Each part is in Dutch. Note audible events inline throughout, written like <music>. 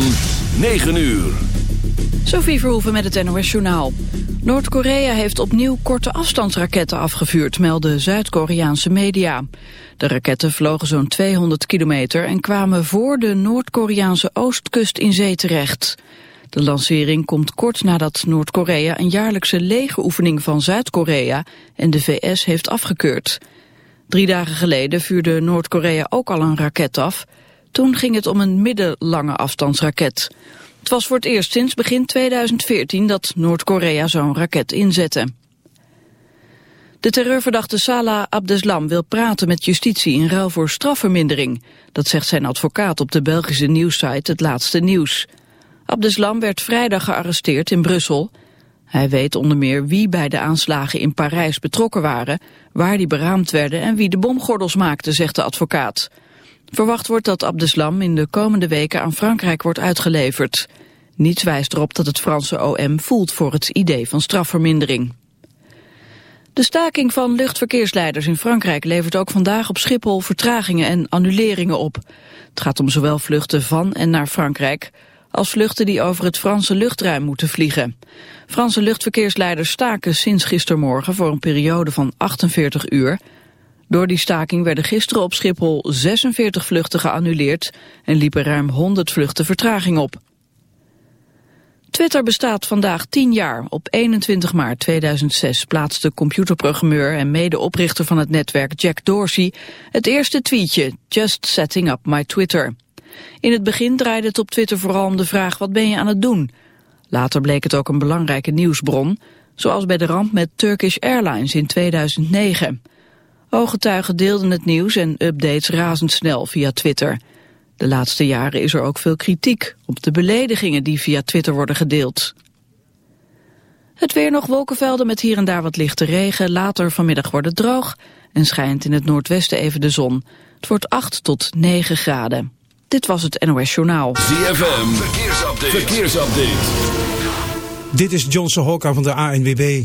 van 9 uur. Sophie Verhoeven met het NOS Journaal. Noord-Korea heeft opnieuw korte afstandsraketten afgevuurd, melden Zuid-Koreaanse media. De raketten vlogen zo'n 200 kilometer en kwamen voor de Noord-Koreaanse oostkust in zee terecht. De lancering komt kort nadat Noord-Korea een jaarlijkse legeroefening van Zuid-Korea en de VS heeft afgekeurd. Drie dagen geleden vuurde Noord-Korea ook al een raket af. Toen ging het om een middellange afstandsraket. Het was voor het eerst sinds begin 2014 dat Noord-Korea zo'n raket inzette. De terreurverdachte Salah Abdeslam wil praten met justitie in ruil voor strafvermindering. Dat zegt zijn advocaat op de Belgische nieuwssite Het Laatste Nieuws. Abdeslam werd vrijdag gearresteerd in Brussel. Hij weet onder meer wie bij de aanslagen in Parijs betrokken waren, waar die beraamd werden en wie de bomgordels maakte, zegt de advocaat. Verwacht wordt dat Abdeslam in de komende weken aan Frankrijk wordt uitgeleverd. Niets wijst erop dat het Franse OM voelt voor het idee van strafvermindering. De staking van luchtverkeersleiders in Frankrijk levert ook vandaag op Schiphol vertragingen en annuleringen op. Het gaat om zowel vluchten van en naar Frankrijk als vluchten die over het Franse luchtruim moeten vliegen. Franse luchtverkeersleiders staken sinds gistermorgen voor een periode van 48 uur. Door die staking werden gisteren op Schiphol 46 vluchten geannuleerd en liepen ruim 100 vluchten vertraging op. Twitter bestaat vandaag 10 jaar. Op 21 maart 2006 plaatste computerprogrammeur en medeoprichter van het netwerk Jack Dorsey het eerste tweetje, Just Setting Up My Twitter. In het begin draaide het op Twitter vooral om de vraag wat ben je aan het doen? Later bleek het ook een belangrijke nieuwsbron, zoals bij de ramp met Turkish Airlines in 2009. Ooggetuigen deelden het nieuws en updates razendsnel via Twitter. De laatste jaren is er ook veel kritiek op de beledigingen die via Twitter worden gedeeld. Het weer nog wolkenvelden met hier en daar wat lichte regen. Later vanmiddag wordt het droog en schijnt in het noordwesten even de zon. Het wordt 8 tot 9 graden. Dit was het NOS Journaal. ZFM, verkeersupdate. verkeersupdate. Dit is Johnson Hokka van de ANWB.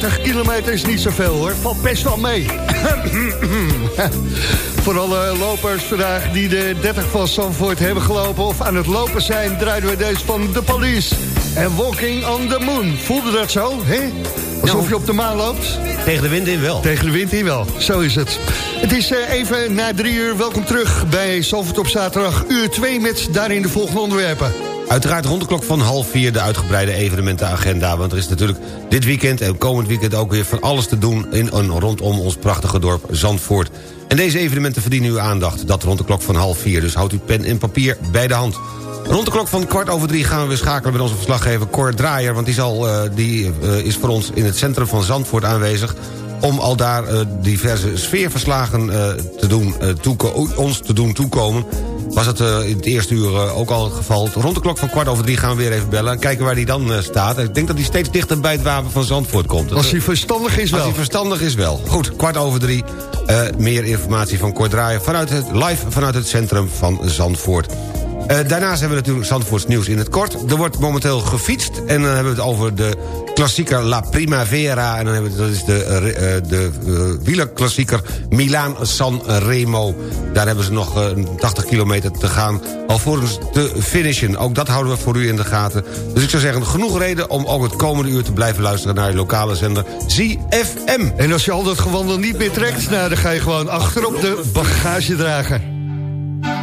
30 kilometer is niet zoveel hoor. Valt best wel mee. <clears throat> Voor alle lopers vandaag die de 30 van Zandvoort hebben gelopen... of aan het lopen zijn, draaien we deze van de police. En Walking on the Moon. Voelde dat zo, hè? Alsof Nou. je op de maan loopt? Tegen de wind in wel. Tegen de wind in wel, zo is het. Het is eh, even na drie uur. Welkom terug bij Zandvoort op zaterdag. Uur 2 met daarin de volgende onderwerpen. Uiteraard rond de klok van half vier de uitgebreide evenementenagenda. Want er is natuurlijk dit weekend en komend weekend ook weer van alles te doen... in en rondom ons prachtige dorp Zandvoort. En deze evenementen verdienen uw aandacht. Dat rond de klok van half vier. Dus houdt uw pen en papier bij de hand. Rond de klok van kwart over drie gaan we weer schakelen met onze verslaggever Cor Draaier. Want die, eh, die eh, is voor ons in het centrum van Zandvoort aanwezig om al daar eh, diverse sfeerverslagen te doen, ons te doen toekomen. Was het eh, in het eerste uur eh, ook al het geval. Rond de klok van kwart over drie gaan we weer even bellen... en kijken waar hij dan eh, staat. Ik denk dat hij steeds dichter bij het wapen van Zandvoort komt. Als hij verstandig is Als wel. hij verstandig is wel. Goed, kwart over drie. meer informatie van Kort Draaien vanuit het, live vanuit het centrum van Zandvoort. Eh, daarnaast hebben we natuurlijk Zandvoorts nieuws in het kort. Er wordt momenteel gefietst en dan hebben we het over de klassieker La Primavera... en dan hebben we, dat is de, eh, eh, de wielerklassieker Milaan-San Remo. Daar hebben ze nog eh, 80 kilometer te gaan alvorens te finishen. Ook dat houden we voor u in de gaten. Dus ik zou zeggen, genoeg reden om ook het komende uur te blijven luisteren... naar je lokale zender ZFM. En als je al dat gewandel niet meer trekt... Nou, dan ga je gewoon achterop de bagage dragen.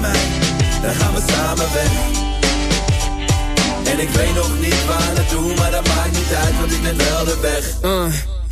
bij dan gaan we samen weg. En ik weet nog niet waar naartoe, maar dat maakt niet uit, want ik ben wel de weg. Uh,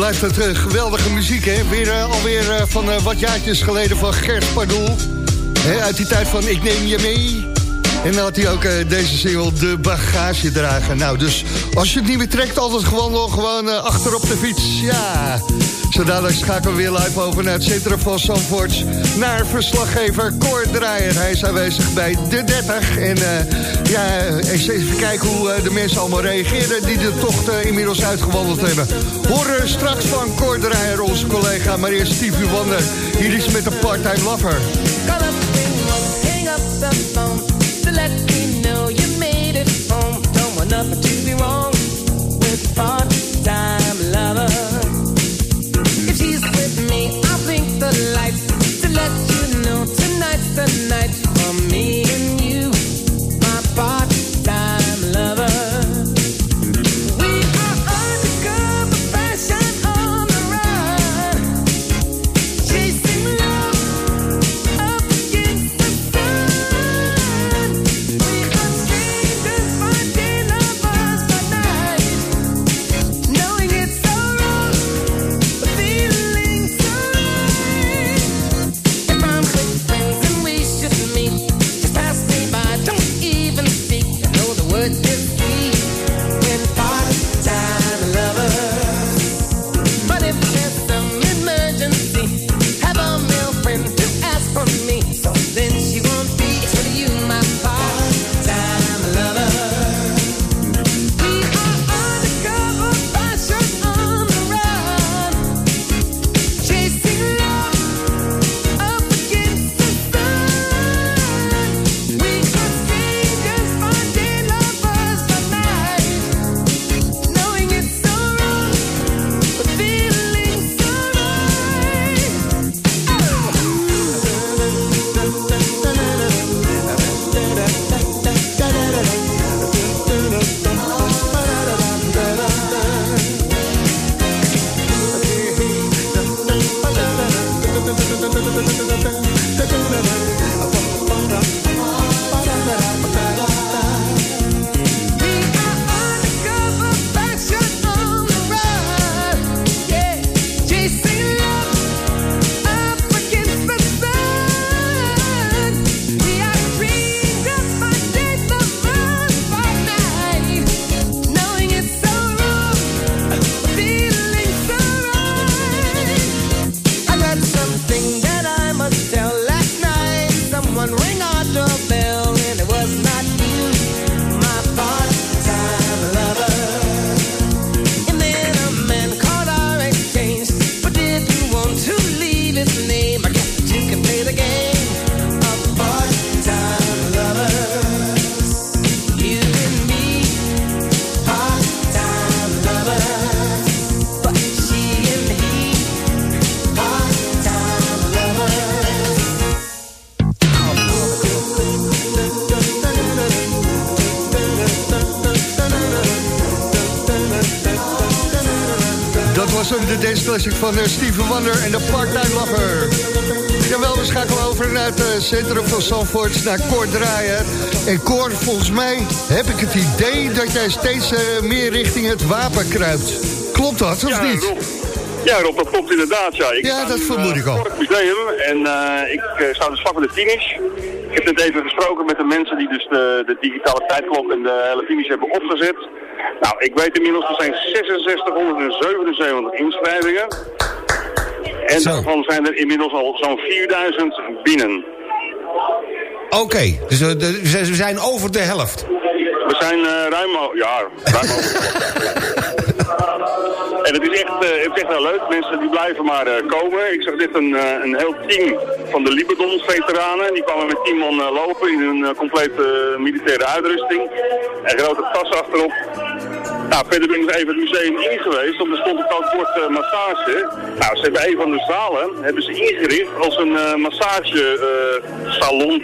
blijft het uh, geweldige muziek, hè? Weer, uh, alweer uh, van wat jaartjes geleden van Gert Pardoel. Hè, uit die tijd van Ik neem je mee. En dan had hij ook deze single De Bagage dragen. Nou, dus als je het niet meer trekt, altijd gewoon nog gewoon achter op de fiets. Ja, zo dadelijk schakelen we weer live over naar het centrum van Zandvoort. Naar verslaggever Cor Draaier. Hij is aanwezig bij de 30. En uh, ja, eens even kijken hoe uh, de mensen allemaal reageren... die de tocht uh, inmiddels uitgewandeld hebben. Horen straks van Cor Draaier, onze collega. Maar eerst Stevie Wonder. Hier is met een part-time lover. Hang up the phone let me know you made it home Don't nothing to be wrong With part-time the lights de dance classic van uh, Steven Wonder en de Part-Time Lover. Jawel, we schakelen over naar het uh, centrum van Zandvoort, naar Cor Draaien. En Cor, volgens mij heb ik het idee dat jij steeds uh, meer richting het wapen kruipt. Klopt dat, of ja, niet? Rob. Ja, Rob, dat klopt inderdaad. Ja, ik ja dat vermoed ik al. Het museum en uh, ik uh, sta dus vlak bij de finish. Ik heb net even gesproken met de mensen die dus de, de digitale tijdklok en de hele finish hebben opgezet. Nou, ik weet inmiddels, er zijn 6677 inschrijvingen. En Zo. daarvan zijn er inmiddels al zo'n 4000 binnen. Oké, okay, dus uh, de, we zijn over de helft. We zijn uh, ruim, ja, ruim over <laughs> En het is, echt, uh, het is echt heel leuk. Mensen die blijven maar uh, komen. Ik zag dit een, uh, een heel team van de Liberdon-veteranen. Die kwamen met tien man lopen in hun complete militaire uitrusting. En grote tas achterop. Nou, verder ben ik nog even het museum in geweest, want er stond een bord massage. Nou, ze hebben een van de zalen hebben ze ingericht als een massagesalon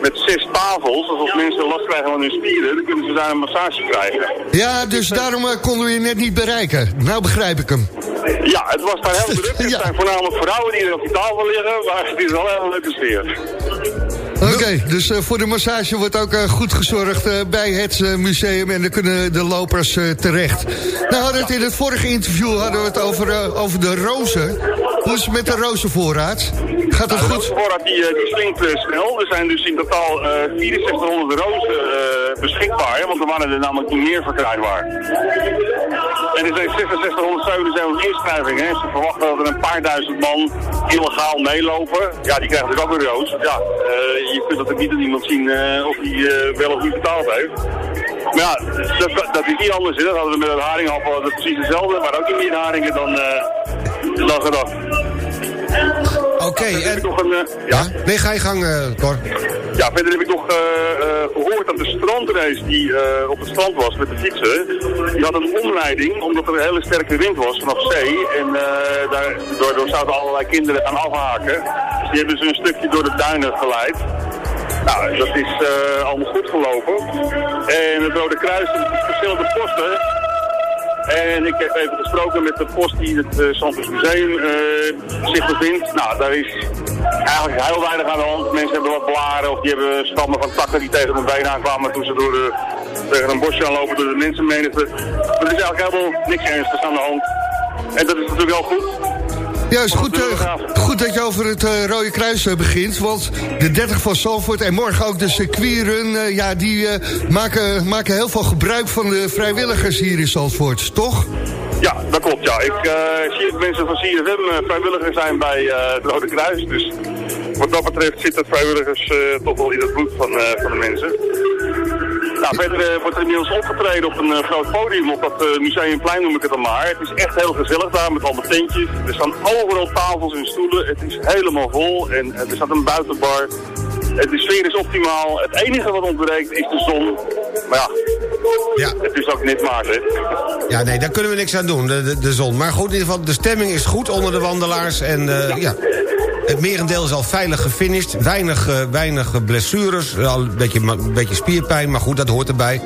met zes tafels. Dus als mensen last krijgen van hun spieren, dan kunnen ze daar een massage krijgen. Ja, dus daarom uh, konden we je net niet bereiken. Nou begrijp ik hem. Ja, het was daar heel <laughs> druk. Het ja. zijn voornamelijk vrouwen die er op die tafel liggen, maar het is wel een hele leuke sfeer. Oké, okay, dus uh, voor de massage wordt ook uh, goed gezorgd uh, bij het museum en dan kunnen de lopers terecht. Nou hadden het in het vorige interview hadden we het over, over de rozen. Hoe is het met de rozenvoorraad? Gaat het nou, goed? De rozenvoorraad die, die slinkt snel. Er zijn dus in totaal 6400 rozen beschikbaar, want er waren er namelijk niet meer verkrijgbaar. En er zijn 6677 inschrijvingen. Hè. Ze verwachten dat er een paar duizend man illegaal meelopen. Ja, die krijgen natuurlijk ook een roos. Ja, je kunt dat ook niet aan iemand zien uh, of hij uh, wel of niet betaald heeft. Maar ja, dat, dat is niet anders. Hè. Dat hadden we met een haringhap dat precies hetzelfde, maar ook niet meer haringen dan, uh, dan gedacht. Oké, okay, en... Nog een, ja? Nee, ga je gang, Cor. Ja, verder heb ik nog gehoord dat de strandrace die op het strand was met de fietsen, die had een omleiding omdat er een hele sterke wind was vanaf zee. En daar, daardoor zouden allerlei kinderen gaan afhaken. Dus die hebben ze een stukje door de duinen geleid. Nou, dat is allemaal goed gelopen. En het Rode Kruis heeft verschillende posten. En ik heb even gesproken met de post die het uh, Museum uh, zich bevindt. Nou, daar is eigenlijk heel weinig aan de hand. Mensen hebben wat blaren of die hebben stammen van takken die tegen hun been aankwamen toen ze door de, tegen een bosje aanlopen door de mensenmenigte. Er is eigenlijk helemaal niks ernstigs aan de hand. En dat is natuurlijk wel goed. Juist, goed, uh, goed dat je over het uh, Rode Kruis uh, begint. Want de 30 van Zalvoort en morgen ook de circuitrun... ja, die maken, maken heel veel gebruik van de vrijwilligers hier in Zalvoort, toch? Ja, dat klopt, ja. Ik zie dat mensen van CFM vrijwilligers zijn bij het Rode Kruis. Dus wat dat betreft zit dat vrijwilligers toch wel in het bloed van, van de mensen. Nou, verder uh, wordt er inmiddels opgetreden op een uh, groot podium op dat uh, museumplein noem ik het dan maar. Het is echt heel gezellig daar met allemaal tentjes. Er staan overal tafels en stoelen. Het is helemaal vol en er staat een buitenbar. De sfeer is optimaal. Het enige wat ontbreekt is de zon. Maar ja, ja. het is ook net maart, hè. Ja, nee, daar kunnen we niks aan doen, de, de, de zon. Maar goed, in ieder geval, de stemming is goed onder de wandelaars. En ja. ja. Het merendeel is al veilig gefinished. Weinig, uh, weinig blessures. Al een beetje, een beetje spierpijn, maar goed, dat hoort erbij.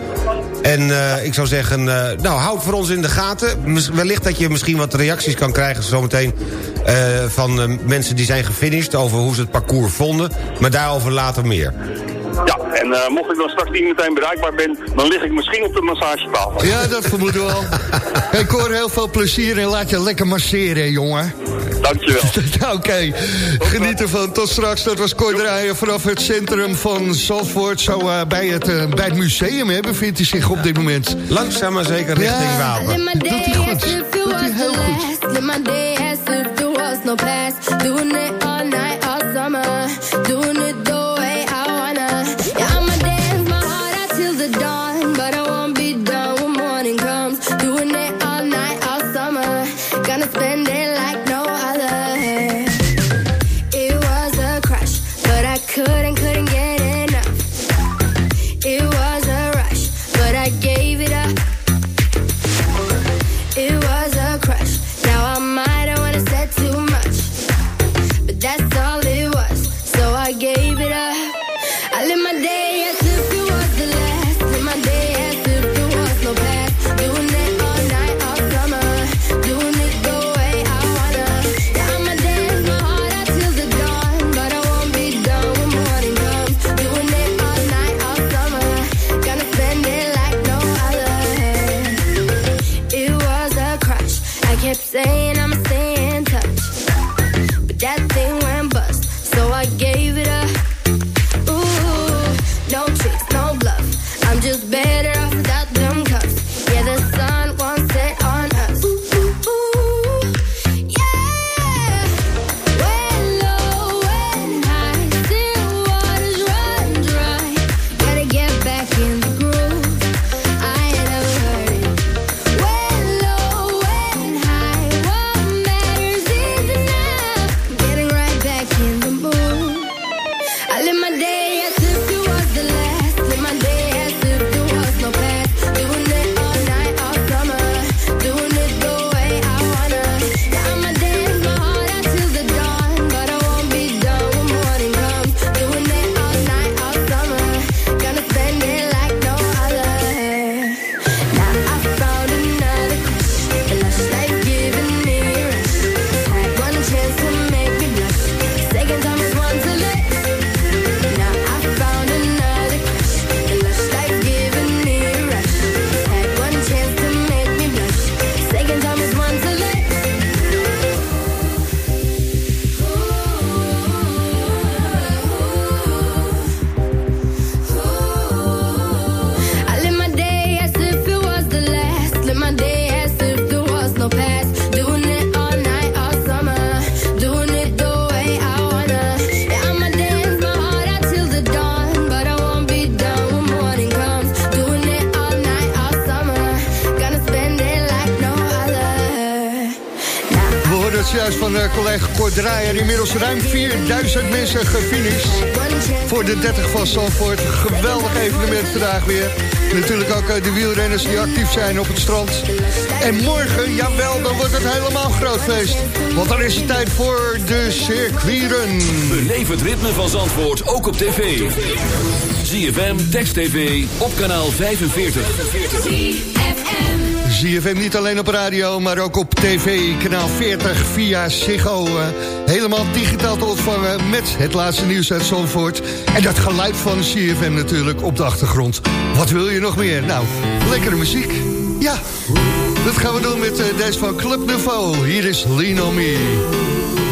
En uh, ik zou zeggen, uh, nou, houd voor ons in de gaten. Wellicht dat je misschien wat reacties kan krijgen zometeen... van mensen die zijn gefinished over hoe ze het parcours vonden. Maar daarover later meer. Ja, en uh, mocht ik dan straks niet meteen bereikbaar ben, dan lig ik misschien op de massagetafel. Ja, dat vermoeden we al. Ik hoor <laughs> heel veel plezier en laat je lekker masseren, jongen. Dankjewel. <laughs> Oké, okay. geniet ervan. Tot straks. Dat was Cor Draaien vanaf het centrum van Zandvoort. Zo uh, bij, het, uh, bij het museum hè, bevindt hij zich op dit moment. Langzaam maar zeker richting ja, Wapen. Doet hij goed. Doet hij heel goed. draaien. Inmiddels ruim 4000 mensen gefinished voor de 30 van Zandvoort. Geweldig evenement vandaag weer. Natuurlijk ook eh, de wielrenners die actief zijn op het strand. En morgen, jawel, dan wordt het helemaal groot feest. Want dan is het tijd voor de circuitrun. Beleef het ritme van Zandvoort ook op tv. ZFM, Text TV, op kanaal 45. 45. ZFM niet alleen op radio, maar ook op tv, kanaal 40 via Sigo. Eh, helemaal digitaal te ontvangen met het laatste nieuws uit Zonvoort. En dat geluid van CFM natuurlijk op de achtergrond. Wat wil je nog meer? Nou, lekkere muziek. Ja, dat gaan we doen met uh, deze van Club Nouveau. Hier is Lino Me.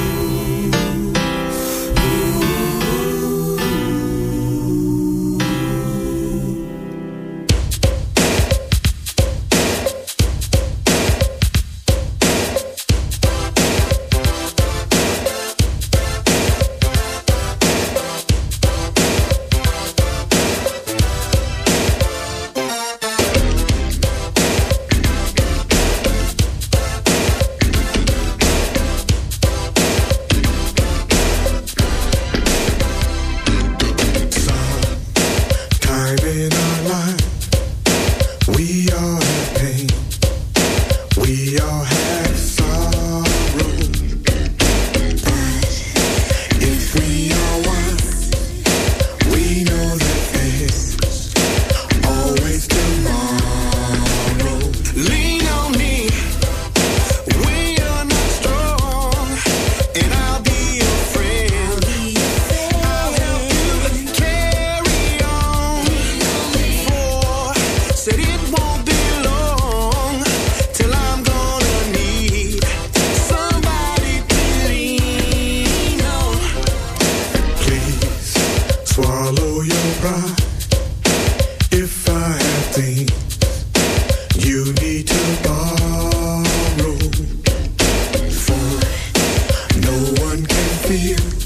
fear.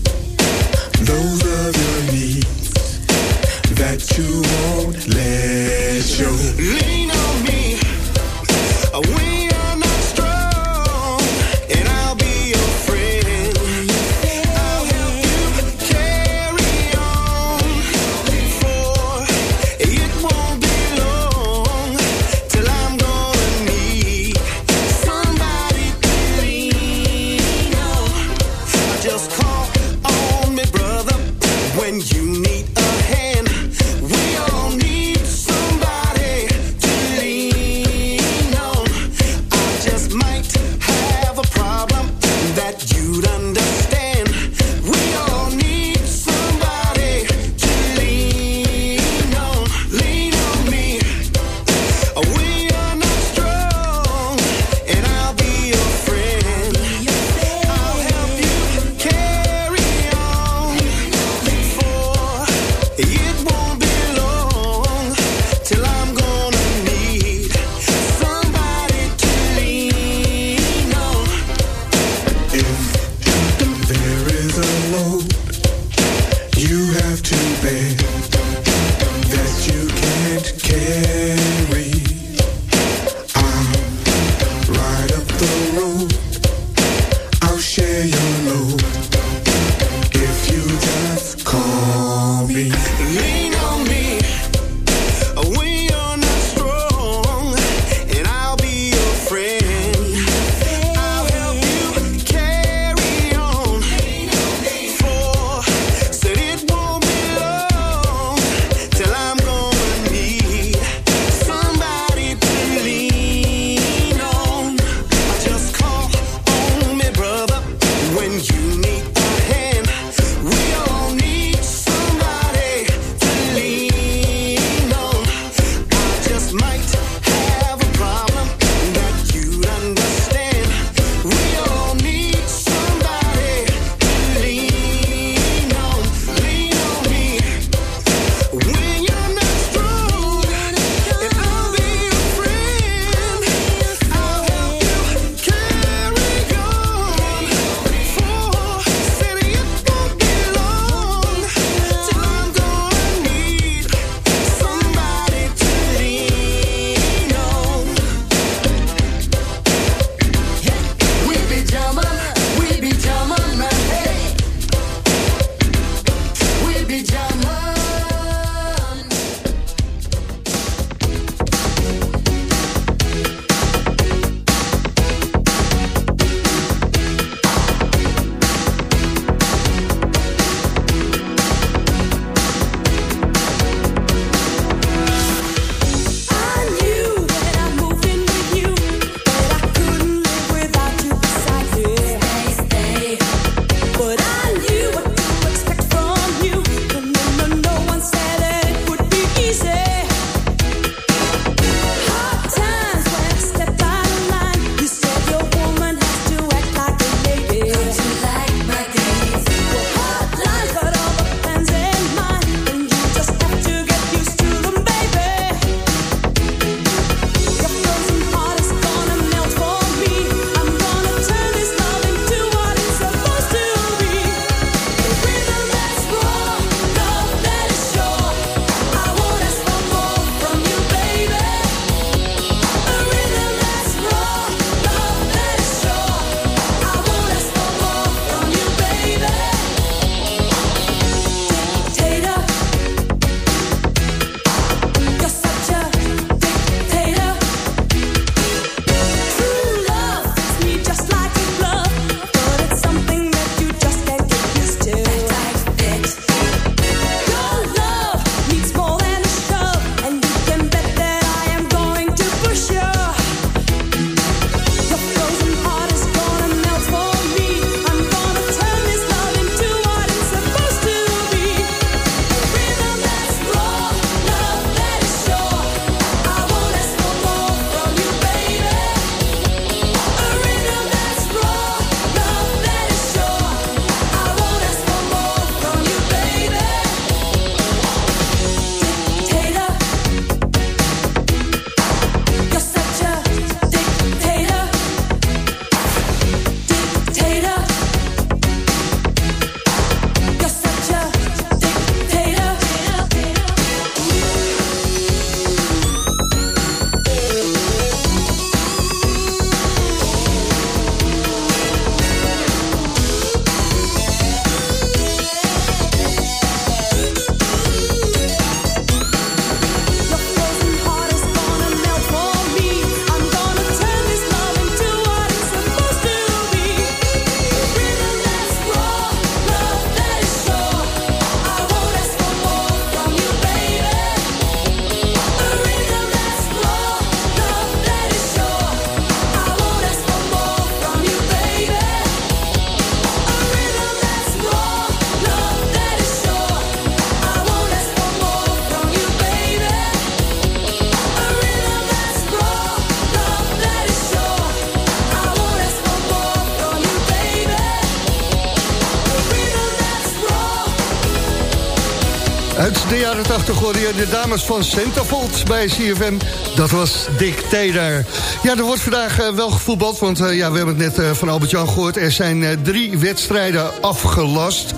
De jaren 80 hoorde je de dames van Centerfold bij CFM. Dat was Dictator. Ja, er wordt vandaag eh, wel gevoetbald, want eh, ja, we hebben het net eh, van Albert-Jan gehoord. Er zijn drie wedstrijden afgelast.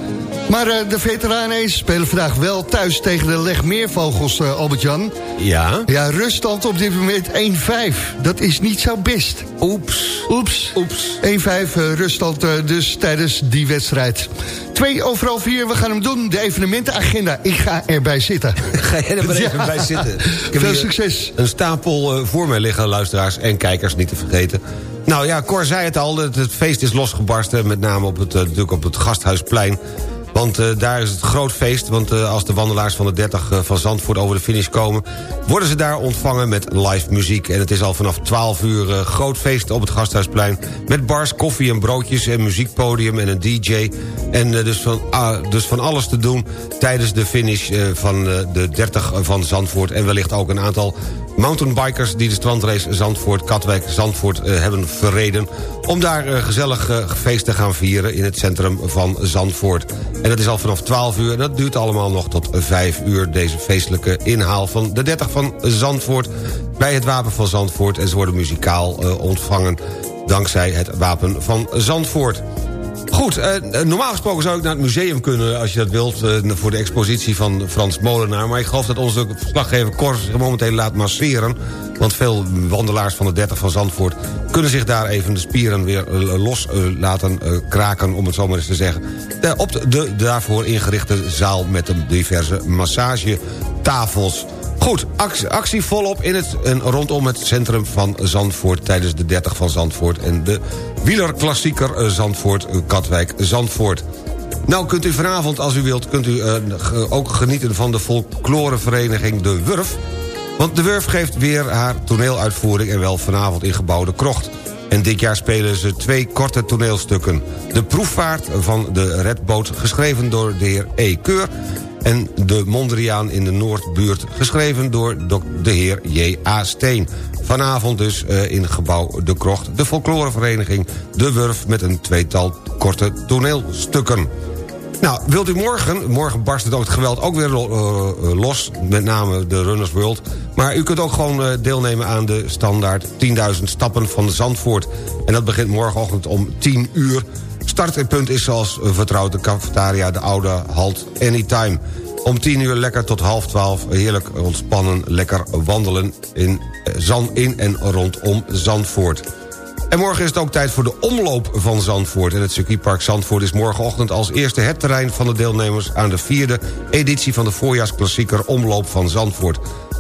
Maar de veteranen spelen vandaag wel thuis tegen de Legmeervogels, Albert-Jan. Ja? Ja, ruststand op dit moment 1-5. Dat is niet zo best. Oeps. Oeps. Oeps. 1-5 ruststand dus tijdens die wedstrijd. Twee overal vier, we gaan hem doen. De evenementenagenda. Ik ga erbij zitten. <laughs> Ga je er maar even bij zitten. Ik Veel succes. Een stapel voor mij liggen, luisteraars en kijkers niet te vergeten. Nou ja, Cor zei het al, het, het feest is losgebarsten. Met name op het, natuurlijk op het Gasthuisplein. Want uh, daar is het groot feest. Want uh, als de wandelaars van de 30 uh, van Zandvoort over de finish komen... worden ze daar ontvangen met live muziek. En het is al vanaf 12 uur groot feest op het Gasthuisplein... met bars, koffie en broodjes en muziekpodium en een DJ. En dus, van, dus van alles te doen tijdens de finish van de 30 van Zandvoort. En wellicht ook een aantal mountainbikers die de strandrace Zandvoort, Katwijk, Zandvoort uh, hebben verreden... om daar uh, gezellig uh, feest te gaan vieren in het centrum van Zandvoort. En dat is al vanaf 12 uur en dat duurt allemaal nog tot 5 uur... deze feestelijke inhaal van de 30 van Zandvoort bij het Wapen van Zandvoort... en ze worden muzikaal ontvangen dankzij het Wapen van Zandvoort. Goed, uh, normaal gesproken zou ik naar het museum kunnen... als je dat wilt, uh, voor de expositie van Frans Molenaar. Maar ik geloof dat onze verslaggever Kors zich momenteel laat masseren. Want veel wandelaars van de 30 van Zandvoort... kunnen zich daar even de spieren weer los laten kraken... om het zo maar eens te zeggen. op de daarvoor ingerichte zaal met diverse massagetafels. Goed, actie, volop in het, en rondom het centrum van Zandvoort... tijdens de 30 van Zandvoort en de wielerklassieker eh, Zandvoort-Katwijk-Zandvoort. Nou kunt u vanavond, als u wilt, kunt u uh, ook genieten van de folklorevereniging De Wurf. Want De Wurf geeft weer haar toneeluitvoering en wel vanavond in gebouwde krocht. En dit jaar spelen ze twee korte toneelstukken. De proefvaart van de redboot, geschreven door de heer E. Keur en De Mondriaan in de Noordbuurt... geschreven door de heer J.A. Steen. Vanavond dus uh, in gebouw De Krocht... de folklorevereniging De Wurf met een tweetal korte toneelstukken. Nou, wilt u morgen, morgen barst het ook het geweld ook weer uh, los... met name de Runners World... maar u kunt ook gewoon deelnemen aan de standaard 10.000 stappen van Zandvoort. En dat begint morgenochtend om 10 uur Startpunt is zoals vertrouwd de cafetaria De Oude Halt Anytime. Om 10 uur lekker tot half 12 heerlijk ontspannen, lekker wandelen in, eh, in en rondom Zandvoort. En morgen is het ook tijd voor de omloop van Zandvoort. En het circuitpark Zandvoort is morgenochtend als eerste het terrein van de deelnemers... aan de vierde editie van de voorjaarsklassieker Omloop van Zandvoort.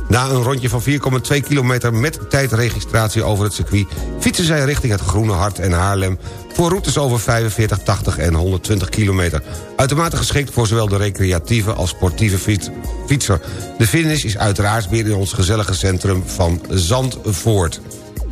Na een rondje van 4,2 kilometer met tijdregistratie over het circuit... fietsen zij richting het Groene Hart en Haarlem... voor routes over 45, 80 en 120 kilometer. Uitermate geschikt voor zowel de recreatieve als sportieve fietser. De finish is uiteraard weer in ons gezellige centrum van Zandvoort.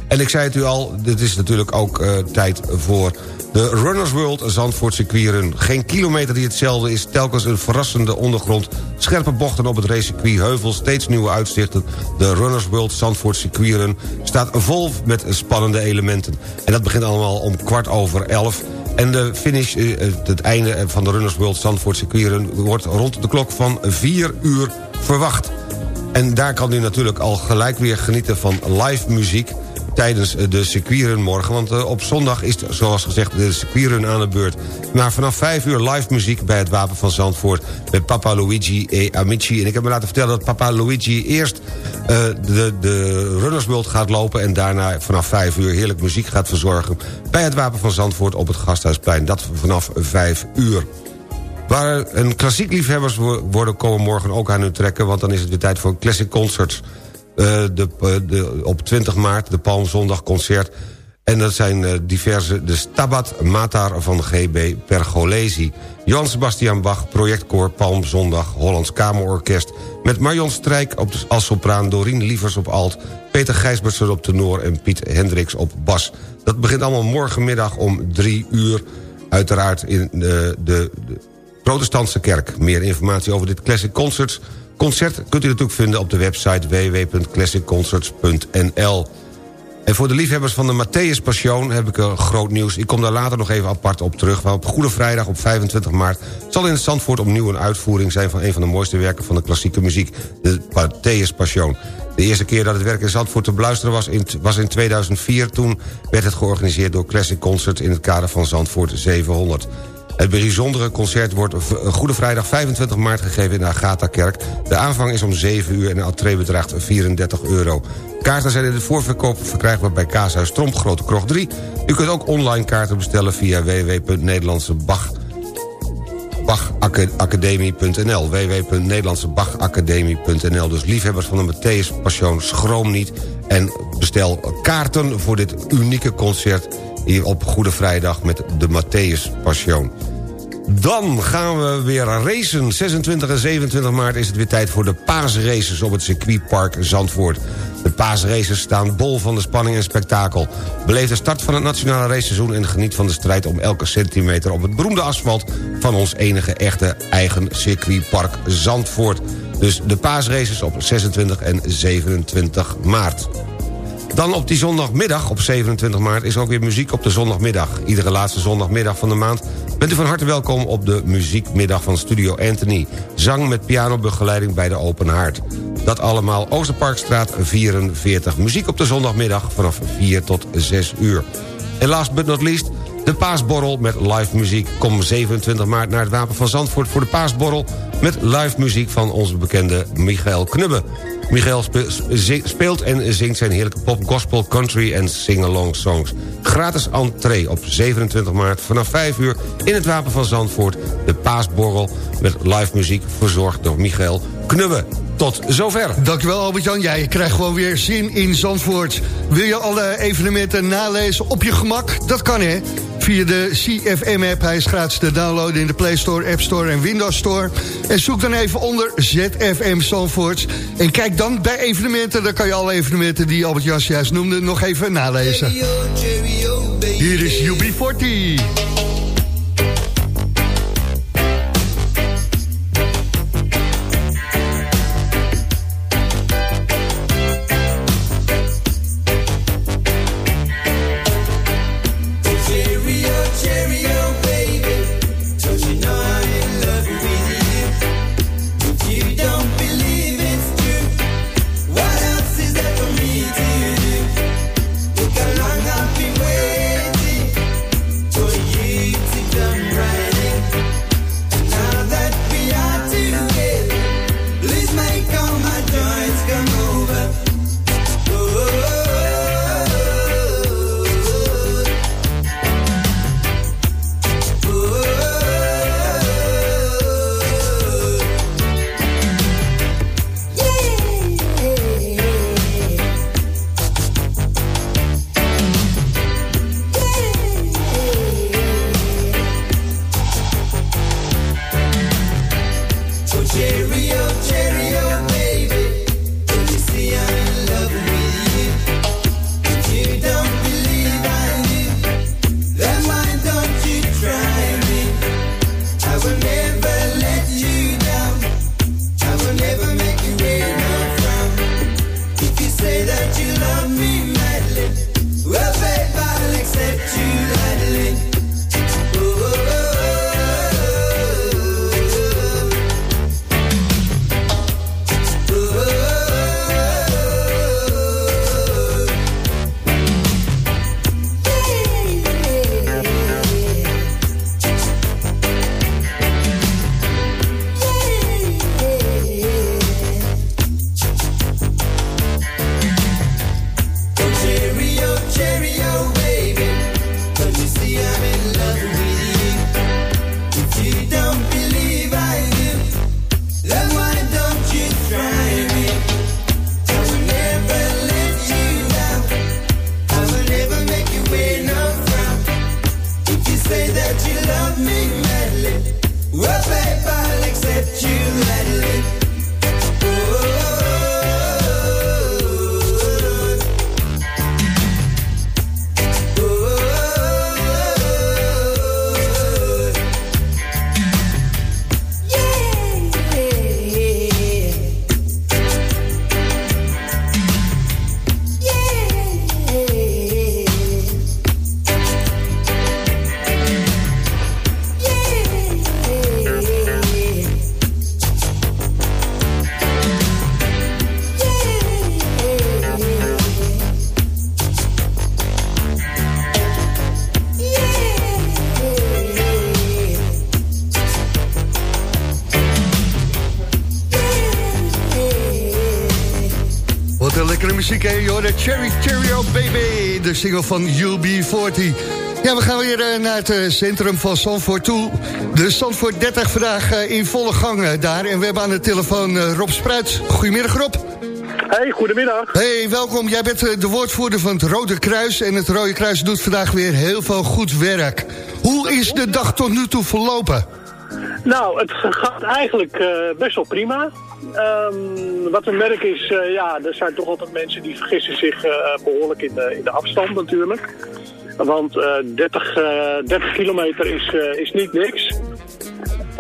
En ik zei het u al, dit is natuurlijk ook uh, tijd voor de Runners World Zandvoort circuitrun. Geen kilometer die hetzelfde is, telkens een verrassende ondergrond... scherpe bochten op het racecircuit Heuvel, steeds nieuwe uitzichten. De Runners World Zandvoort circuitrun staat vol met spannende elementen. En dat begint allemaal om kwart over elf... En de finish, eh, het einde van de Runners World Zandvoort circuitrun... wordt rond de klok van 4 uur verwacht. En daar kan u natuurlijk al gelijk weer genieten van live muziek tijdens de circuitrun morgen. Want uh, op zondag is, zoals gezegd, de circuitrun aan de beurt. Maar vanaf 5 uur live muziek bij het Wapen van Zandvoort... met Papa Luigi e Amici. En ik heb me laten vertellen dat Papa Luigi eerst uh, de, de Runners World gaat lopen... en daarna vanaf 5 uur heerlijk muziek gaat verzorgen... bij het Wapen van Zandvoort op het Gasthuisplein. Dat vanaf 5 uur. Waar een klassiek liefhebbers worden komen morgen ook aan hun trekken... want dan is het weer tijd voor classic concerts... Uh, de, de, op 20 maart, de Palmzondag concert. En dat zijn uh, diverse, de Stabat Matar van GB Pergolesi. Johan Sebastian Bach, projectkoor Palmzondag, Hollands Kamerorkest... met Marion Strijk op de, als sopraan, Dorien Lievers op alt... Peter Gijsbertsen op tenor en Piet Hendricks op bas. Dat begint allemaal morgenmiddag om drie uur... uiteraard in de, de, de protestantse kerk. Meer informatie over dit Classic Concerts concert kunt u natuurlijk vinden op de website www.classicconcerts.nl. En voor de liefhebbers van de Matthäus Passion heb ik een groot nieuws. Ik kom daar later nog even apart op terug. Maar op Goede Vrijdag op 25 maart zal in Zandvoort opnieuw een uitvoering zijn... van een van de mooiste werken van de klassieke muziek, de Matthäus Passion. De eerste keer dat het werk in Zandvoort te beluisteren was in, was in 2004. Toen werd het georganiseerd door Classic Concert in het kader van Zandvoort 700. Het bijzondere concert wordt Goede Vrijdag 25 maart gegeven in de Agatha-kerk. De aanvang is om 7 uur en de entree bedraagt 34 euro. Kaarten zijn in de voorverkoop verkrijgbaar bij Kaashuis Tromp, Grote Krocht 3. U kunt ook online kaarten bestellen via www.nederlandsebachacademie.nl www.nederlandsebachacademie.nl Dus liefhebbers van de Matthäus Passion, schroom niet... en bestel kaarten voor dit unieke concert hier op Goede Vrijdag met de Matthäus Passion. Dan gaan we weer racen. 26 en 27 maart is het weer tijd voor de paasraces op het circuitpark Zandvoort. De paasraces staan bol van de spanning en spektakel. Beleef de start van het nationale raceseizoen... en geniet van de strijd om elke centimeter op het beroemde asfalt... van ons enige echte eigen circuitpark Zandvoort. Dus de paasraces op 26 en 27 maart. Dan op die zondagmiddag, op 27 maart, is ook weer muziek op de zondagmiddag. Iedere laatste zondagmiddag van de maand bent u van harte welkom op de muziekmiddag van Studio Anthony. Zang met pianobegeleiding bij de Open Haard. Dat allemaal Oosterparkstraat 44. Muziek op de zondagmiddag vanaf 4 tot 6 uur. En last but not least, de paasborrel met live muziek. Kom 27 maart naar het Wapen van Zandvoort voor de paasborrel... met live muziek van onze bekende Michael Knubbe. Michael speelt en zingt zijn heerlijke pop, gospel, country en sing-along songs. Gratis entree op 27 maart vanaf 5 uur in het Wapen van Zandvoort. De paasborrel met live muziek verzorgd door Michael Knubbe. Tot zover. Dankjewel Albert-Jan. Ja, je krijgt gewoon weer zin in Zandvoort. Wil je alle evenementen nalezen op je gemak? Dat kan hè. Via de CFM-app. Hij is gratis te downloaden in de Play Store, App Store en Windows Store. En zoek dan even onder ZFM Zandvoort. En kijk dan bij evenementen. Dan kan je alle evenementen die Albert-Jan juist noemde nog even nalezen. Hier is UB40. Single van UB40. Ja, we gaan weer eh, naar het eh, centrum van Zandvoort toe. De Zandvoort 30 vandaag eh, in volle gang daar. En we hebben aan de telefoon Rob Spruit. Goedemiddag, Rob. Hey, goedemiddag. Hey, welkom. Jij bent de woordvoerder van het Rode Kruis. En het Rode Kruis doet vandaag weer heel veel goed werk. Hoe is de dag tot nu toe verlopen? Nou, het gaat eigenlijk best wel prima. Um, wat we merken is, uh, ja, er zijn toch altijd mensen die vergissen zich uh, behoorlijk in de, in de afstand natuurlijk. Want uh, 30, 30 kilometer is, is niet niks.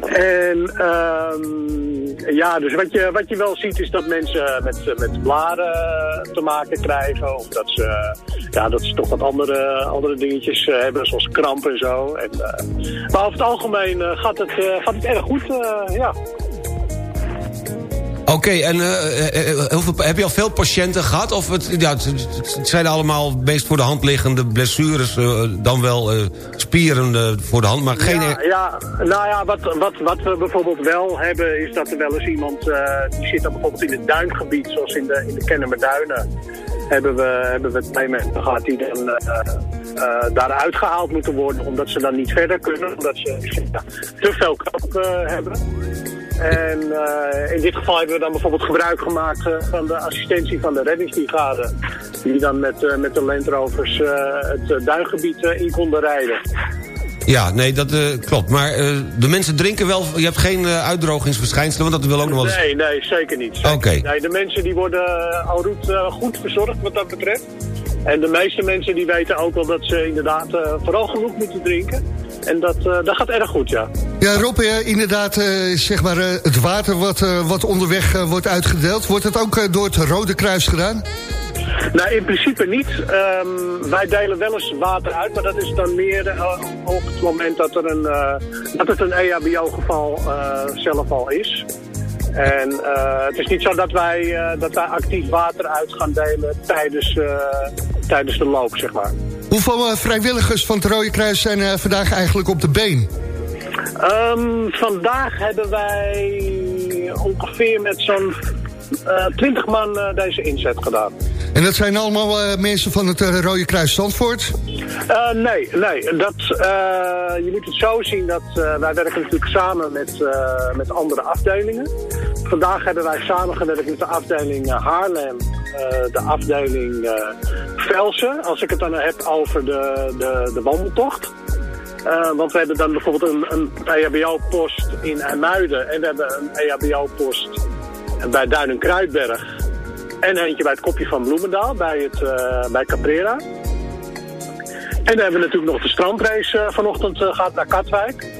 En um, ja, dus wat je, wat je wel ziet is dat mensen met, met blaren te maken krijgen. Of dat ze, ja, dat ze toch wat andere, andere dingetjes hebben, zoals kramp en zo. En, maar over het algemeen gaat, het, gaat het erg goed, ja. Oké, en uh, heb je al veel patiënten gehad? Of het, ja, zijn allemaal meest voor de hand liggende blessures... Uh, dan wel spieren voor de hand, maar geen... Ja, ja, nou ja, wat, wat, wat we bijvoorbeeld wel hebben... is dat er wel eens iemand... die zit dan bijvoorbeeld in het duingebied... zoals in de, in de Kennemerduinen... hebben we, hebben we twee mensen gehad die dan... daaruit gehaald moeten worden... omdat ze dan niet verder kunnen... omdat ze te veel kramp hebben... En uh, in dit geval hebben we dan bijvoorbeeld gebruik gemaakt uh, van de assistentie van de reddingsbrigade. Die dan met, uh, met de Land Rovers het duingebied in konden rijden. Ja, nee, dat klopt. Maar de mensen drinken wel... Je hebt geen uitdrogingsverschijnselen, want dat wil ook nog wel eens... Nee, nee, zeker niet. Oké. Nee, de mensen die worden al route goed verzorgd wat dat betreft. En de meeste mensen die weten ook wel dat ze inderdaad vooral genoeg moeten drinken. En dat, uh, dat gaat erg goed, ja. Ja, Rob, inderdaad, uh, zeg maar, het water wat, wat onderweg wordt uitgedeeld... wordt het ook door het Rode Kruis gedaan? Nou, in principe niet. Um, wij delen wel eens water uit, maar dat is dan meer op het moment dat, er een, dat het een EHBO-geval zelf al is. En het is niet zo dat wij, dat wij actief water uit gaan delen tijdens, tijdens de loop, zeg maar. Hoeveel vrijwilligers van het Rode Kruis zijn vandaag eigenlijk op de been? Um, vandaag hebben wij ongeveer met zo'n 20 man deze inzet gedaan. En dat zijn allemaal mensen van het Rode Kruis Zandvoort? Nee, nee. Dat, je moet het zo zien dat wij werken natuurlijk samen met, met andere afdelingen. Vandaag hebben wij samengewerkt met de afdeling Haarlem, de afdeling Velsen, als ik het dan heb over de, de, de wandeltocht. Want we hebben dan bijvoorbeeld een, een EHBO-post in IJmuiden en we hebben een EHBO-post bij Duin Kruidberg. En eentje bij het kopje van Bloemendaal, bij, het, bij Caprera. En dan hebben we natuurlijk nog de strandrace uh, vanochtend gehad naar Katwijk.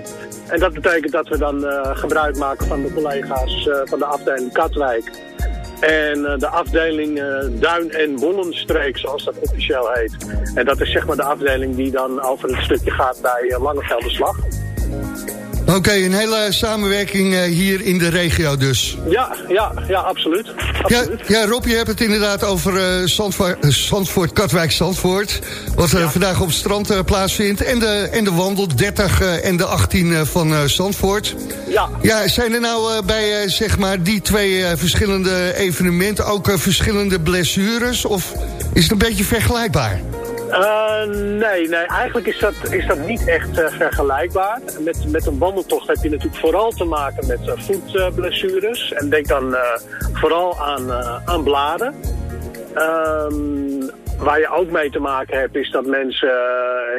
En dat betekent dat we dan gebruik maken van de collega's van de afdeling Katwijk en de afdeling Duin- en Bollenstreek, zoals dat officieel heet. En dat is zeg maar de afdeling die dan over het stukje gaat bij Langevelderslag. Oké, okay, een hele samenwerking hier in de regio dus. Ja, ja, ja, absoluut. absoluut. Ja, ja, Rob, je hebt het inderdaad over uh, Zandvoort, Zandvoort, Katwijk, Zandvoort. Wat ja. vandaag op het strand plaatsvindt. En de, en de wandel 30 en de 18 van Zandvoort. Ja. Ja, zijn er nou bij zeg maar die twee verschillende evenementen ook verschillende blessures? Of is het een beetje vergelijkbaar? Uh, nee, nee, eigenlijk is dat, is dat niet echt uh, vergelijkbaar. Met, met een wandeltocht heb je natuurlijk vooral te maken met uh, voetblessures. en denk dan vooral aan, aan bladen. Ehm, waar je ook mee te maken hebt is dat mensen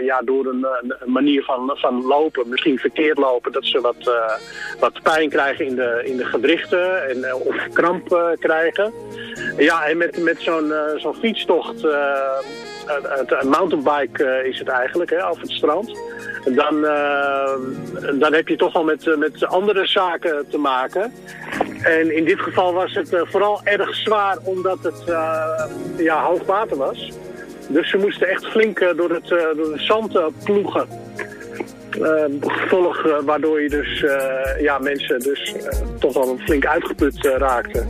ja, door een, manier van, van lopen, misschien verkeerd lopen, dat ze wat, wat pijn krijgen in de, in de gewrichten en, of kramp krijgen. Ja, en met, met zo'n zo'n fietstocht een mountainbike is het eigenlijk, hè, het strand. Dan, dan heb je toch wel met, eh, met andere zaken te maken. En in dit geval was het uh, vooral erg zwaar omdat het ja, hoog water was. Dus ze moesten echt flink door, het, door zand ploegen. gevolg waardoor je dus, ja, mensen dus toch wel flink uitgeput raakten.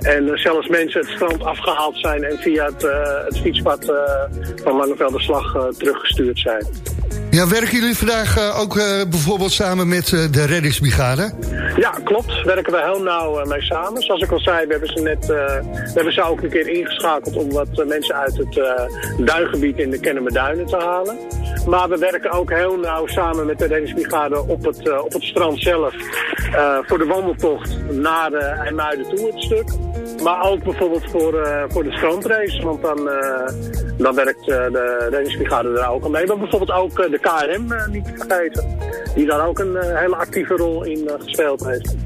En zelfs mensen het strand afgehaald zijn en via het, het fietspad van Langevelderslag teruggestuurd zijn. Ja, werken jullie vandaag ook bijvoorbeeld samen met de reddingsbrigade? Ja, klopt. Werken we heel nauw eh, mee samen. Zoals ik al zei, we hebben ze net eh, we hebben ze ook een keer ingeschakeld om wat eh, mensen uit het duingebied in de Kennemerduinen te halen. Maar we werken ook heel nauw samen met de reddingsbrigade op het, op het strand zelf voor de wandeltocht naar uh, IJmuiden toe het stuk. Maar ook bijvoorbeeld voor, voor de strandrace, want dan, dan werkt de reddingsbrigade er ook aan mee. Maar bijvoorbeeld ook de KRM niet te vergeten, die daar ook een hele actieve rol in gespeeld heeft.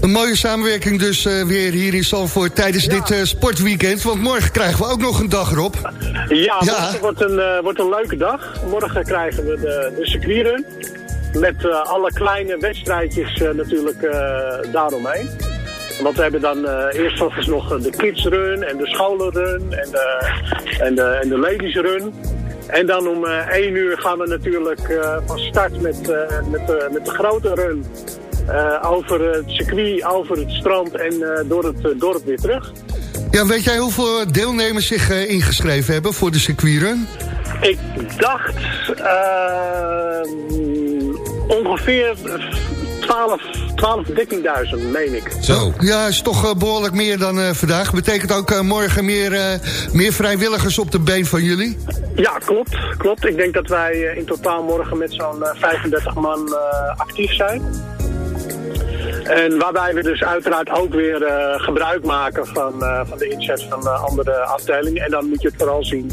Een mooie samenwerking dus uh, weer hier in Zalvoort tijdens ja. dit uh, sportweekend. Want morgen krijgen we ook nog een dag erop. Ja, ja. het wordt een, uh, wordt een leuke dag. Morgen krijgen we de, de circuitrun. Met alle kleine wedstrijdjes natuurlijk daaromheen. Want we hebben dan eerst nog eens nog de kidsrun en de scholenrun en de, en de, en de ladiesrun. En dan om 1 uur gaan we natuurlijk van start met, met, met de grote run. Uh, over het circuit, over het strand en uh, door het uh, dorp weer terug. Ja, weet jij hoeveel deelnemers zich ingeschreven hebben voor de circuitrun? Ik dacht ongeveer 12, 12 13.000, meen ik. Zo. Ja, is toch behoorlijk meer dan vandaag. Betekent ook morgen meer, meer vrijwilligers op de been van jullie? Ja, klopt. klopt. Ik denk dat wij in totaal morgen met zo'n 35 man actief zijn. En waarbij we dus uiteraard ook weer uh, gebruik maken van, uh, van de inzet van uh, andere afdelingen. En dan moet je het vooral zien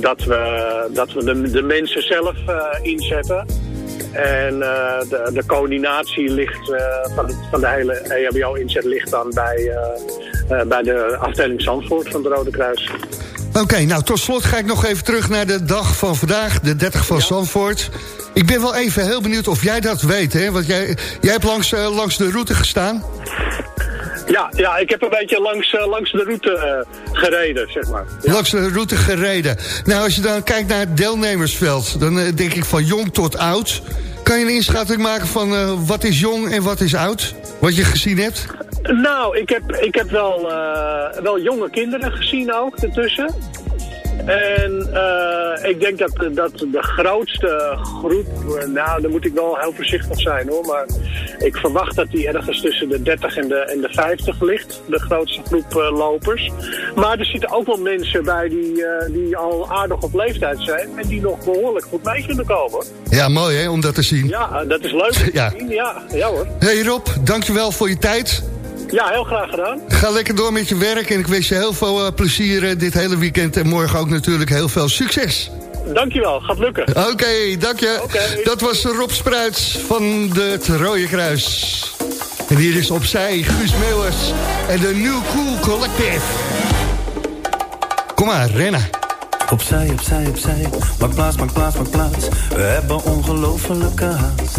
dat we, dat we de, de mensen zelf inzetten. En de, de coördinatie ligt van, van de hele EHBO-inzet ligt dan bij, bij de afdeling Zandvoort van de Rode Kruis. Oké, okay, nou tot slot ga ik nog even terug naar de dag van vandaag, de 30 van ja. Zandvoort. Ik ben wel even heel benieuwd of jij dat weet, hè? Want jij, jij hebt langs, uh, langs de route gestaan. Ja, ja, ik heb een beetje langs, uh, langs de route uh, gereden, zeg maar. Ja. Langs de route gereden. Nou, als je dan kijkt naar het deelnemersveld... dan denk ik van jong tot oud. Kan je een inschatting maken van wat is jong en wat is oud? Wat je gezien hebt? Nou, ik heb, ik heb wel, wel jonge kinderen gezien ook ertussen. En uh, ik denk dat, dat de grootste groep, nou dan moet ik wel heel voorzichtig zijn hoor, maar ik verwacht dat die ergens tussen de 30 en de, en de 50 ligt, de grootste groep uh, lopers. Maar er zitten ook wel mensen bij die, uh, die al aardig op leeftijd zijn en die nog behoorlijk goed mee kunnen komen. Ja, mooi hè, om dat te zien. Ja, dat is leuk <laughs> ja. te zien, ja, ja hoor. Hey Rob, dankjewel voor je tijd. Ja, heel graag gedaan. Ga lekker door met je werk en ik wens je heel veel uh, plezier uh, dit hele weekend. En morgen ook natuurlijk heel veel succes. Dankjewel, gaat lukken. Oké, okay, dank je. Okay. Dat was Rob Spruits van het Rode Kruis. En hier is opzij Guus Meeuwers en de New Cool Collective. Kom maar, rennen. Opzij, opzij, opzij. Maak plaats, maak plaats, maak plaats. We hebben ongelofelijke haast.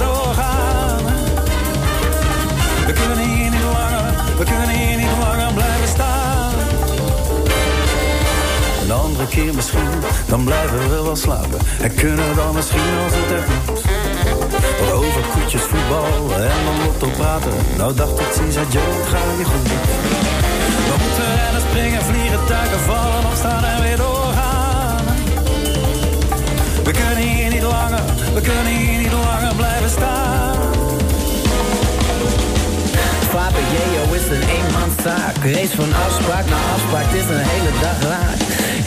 andere keer misschien, dan blijven we wel slapen. En kunnen dan misschien als het echt moet. Over koetjes, voetbal en dan lotto praten. Nou dacht ik, ziens, adieu, ga je goed. We moeten rennen, springen, vliegen, duiken, vallen, opstaan en weer doorgaan. We kunnen hier niet langer, we kunnen hier niet langer blijven staan. Jeo is een eenmanszaak. Race van afspraak naar afspraak, het is een hele dag raak.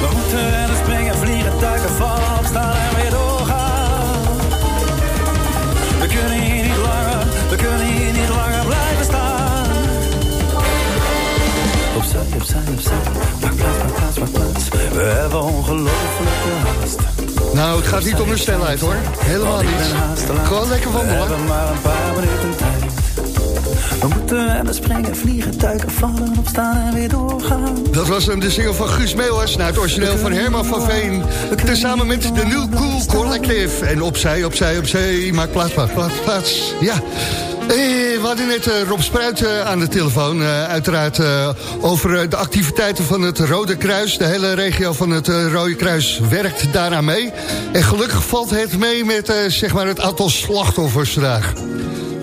We moeten rennen, springen, vliegen, duiken, vallen, opstaan en weer doorgaan. We kunnen hier niet langer, we kunnen hier niet langer blijven staan. Opzij, opzij, opzij, maak plaats, maak plaats, maak plaats. We hebben ongelofelijke haast. Nou, het gaat niet om de snelheid hoor. Helemaal niet. Gewoon lekker We wandelen. hebben maar een paar minuten tijd. We moeten rennen, springen, vliegen, duiken, vallen, opstaan en weer doorgaan. Dat was hem, de single van Guus Meeuwers. naar het origineel van Herman van Veen. Tezamen met de New Cool Collective. En opzij, opzij, opzij. Maak plaats, plaats, plaats, plaats. Ja. Eh, we hadden net eh, Rob Spruit eh, aan de telefoon. uiteraard over de activiteiten van het Rode Kruis. De hele regio van het Rode Kruis werkt daaraan mee. En gelukkig valt het mee met zeg maar het aantal slachtoffers vandaag.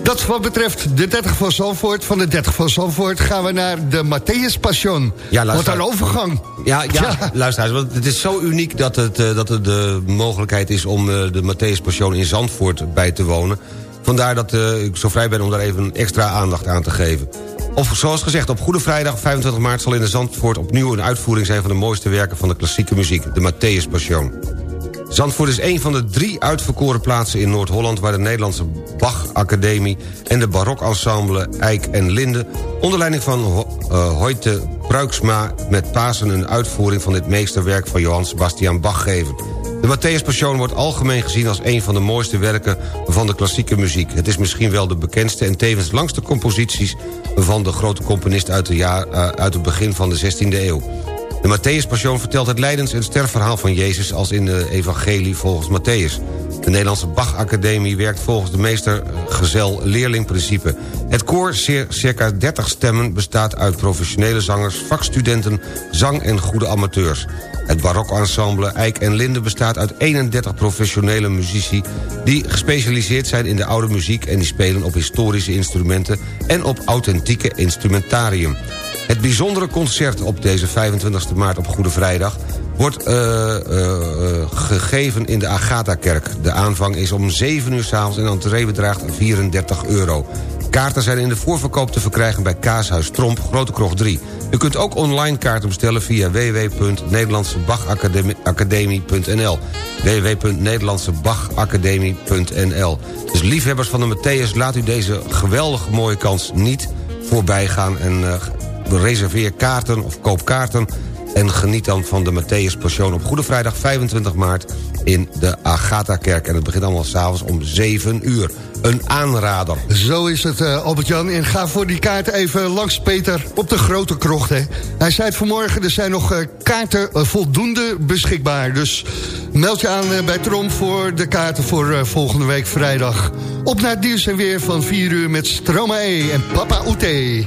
Dat wat betreft de 30 van Zandvoort. Van de 30 van Zandvoort gaan we naar de Matthäus Passion. Ja, Wat een overgang. Ja, ja, luister eens, want het is zo uniek dat, het, eh, dat er de mogelijkheid is... om eh, de Matthäus Passion in Zandvoort bij te wonen. Vandaar dat eh, ik zo vrij ben om daar even extra aandacht aan te geven. Of zoals gezegd, op Goede Vrijdag 25 maart... zal in de Zandvoort opnieuw een uitvoering zijn... van de mooiste werken van de klassieke muziek, de Matthäus Passion. Zandvoort is een van de drie uitverkoren plaatsen in Noord-Holland... waar de Nederlandse Bach-academie en de barokensemble Eik en Linde... onder leiding van Ho eh, Hoyte Bruiksma met Pasen... een uitvoering van dit meesterwerk van Johann Sebastian Bach geven. De Matthäus wordt algemeen gezien als een van de mooiste werken van de klassieke muziek. Het is misschien wel de bekendste en tevens langste composities... van de grote componist uit, de jaar, eh, uit het begin van de 16e eeuw. De Matthäus Passion vertelt het lijdens- en sterfverhaal van Jezus... als in de evangelie volgens Matthäus. De Nederlandse Bach-academie werkt volgens de meester-gezel-leerling-principe. Het koor, cir- circa 30 stemmen, bestaat uit professionele zangers... vakstudenten, zang- en goede amateurs. Het barokensemble Eik en Linde bestaat uit 31 professionele muzici... die gespecialiseerd zijn in de oude muziek... en die spelen op historische instrumenten en op authentieke instrumentarium. Het bijzondere concert op deze 25 maart op Goede Vrijdag... wordt eh, eh, gegeven in de Agatha-kerk. De aanvang is om 7 uur s'avonds en de entree bedraagt 34 euro. Kaarten zijn in de voorverkoop te verkrijgen bij Kaashuis Tromp, Grote Krocht 3. U kunt ook online kaarten bestellen via www.nederlandsebachacademie.nl www.nederlandsebachacademie.nl Dus liefhebbers van de Matthäus, laat u deze geweldige mooie kans niet voorbij gaan... en eh, reserveer kaarten of koop kaarten... en geniet dan van de Matthäus Passion op Goede Vrijdag 25 maart... in de Agatha-kerk. En het begint allemaal s'avonds om 7 uur. Een aanrader. Zo is het, eh, Albert-Jan. En ga voor die kaart even langs Peter op de Grote Krocht. Hè. Hij zei het vanmorgen, er zijn nog eh, kaarten eh, voldoende beschikbaar. Dus meld je aan bij Trom voor de kaarten voor volgende week vrijdag. Op naar het nieuws en weer van 4 uur met Stromae en Papa Oete.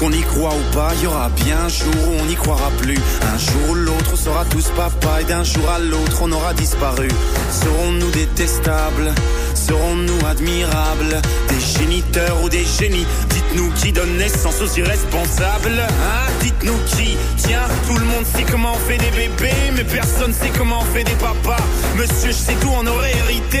Qu'on y croit ou pas, il y aura bien un jour où on n'y croira plus. Un jour ou l'autre, on sera tous papa et d'un jour à l'autre, on aura disparu. Serons-nous détestables? Serons-nous admirables? Des géniteurs ou des génies? Dites-nous qui donne naissance aux irresponsables Hein? Dites-nous qui Tiens, tout le monde sait comment on fait des bébés Mais personne sait comment on fait des papas. Monsieur, je sais tout, on aurait hérité,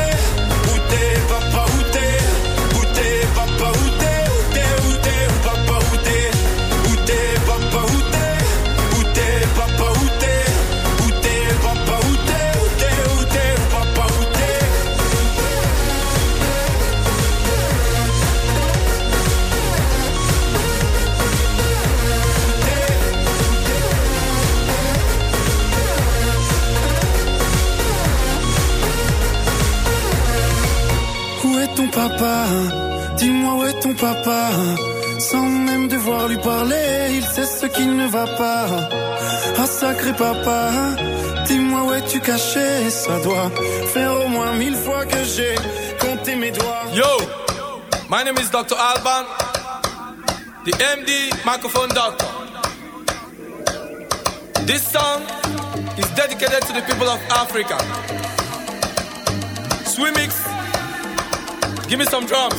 ton papa Dis-moi où est ton papa Sans même devoir lui parler, il sait ce qui ne va pas. Ah sacré papa, dis-moi où es-tu caché? Ça doit faire au moins mille fois que j'ai compté mes doigts. Yo, my name is Dr. Alban, the MD microphone doctor. This song is dedicated to the people of Africa. Swimix, give me some drums.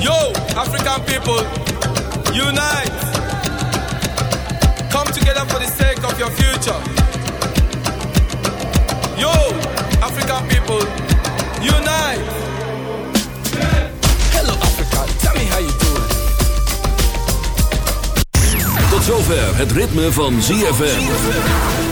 Yo, African people, unite. Come together for the sake of your future. Yo, African people, unite. Hello Africa, tell me how you doing. Tot zover het ritme van ZFM.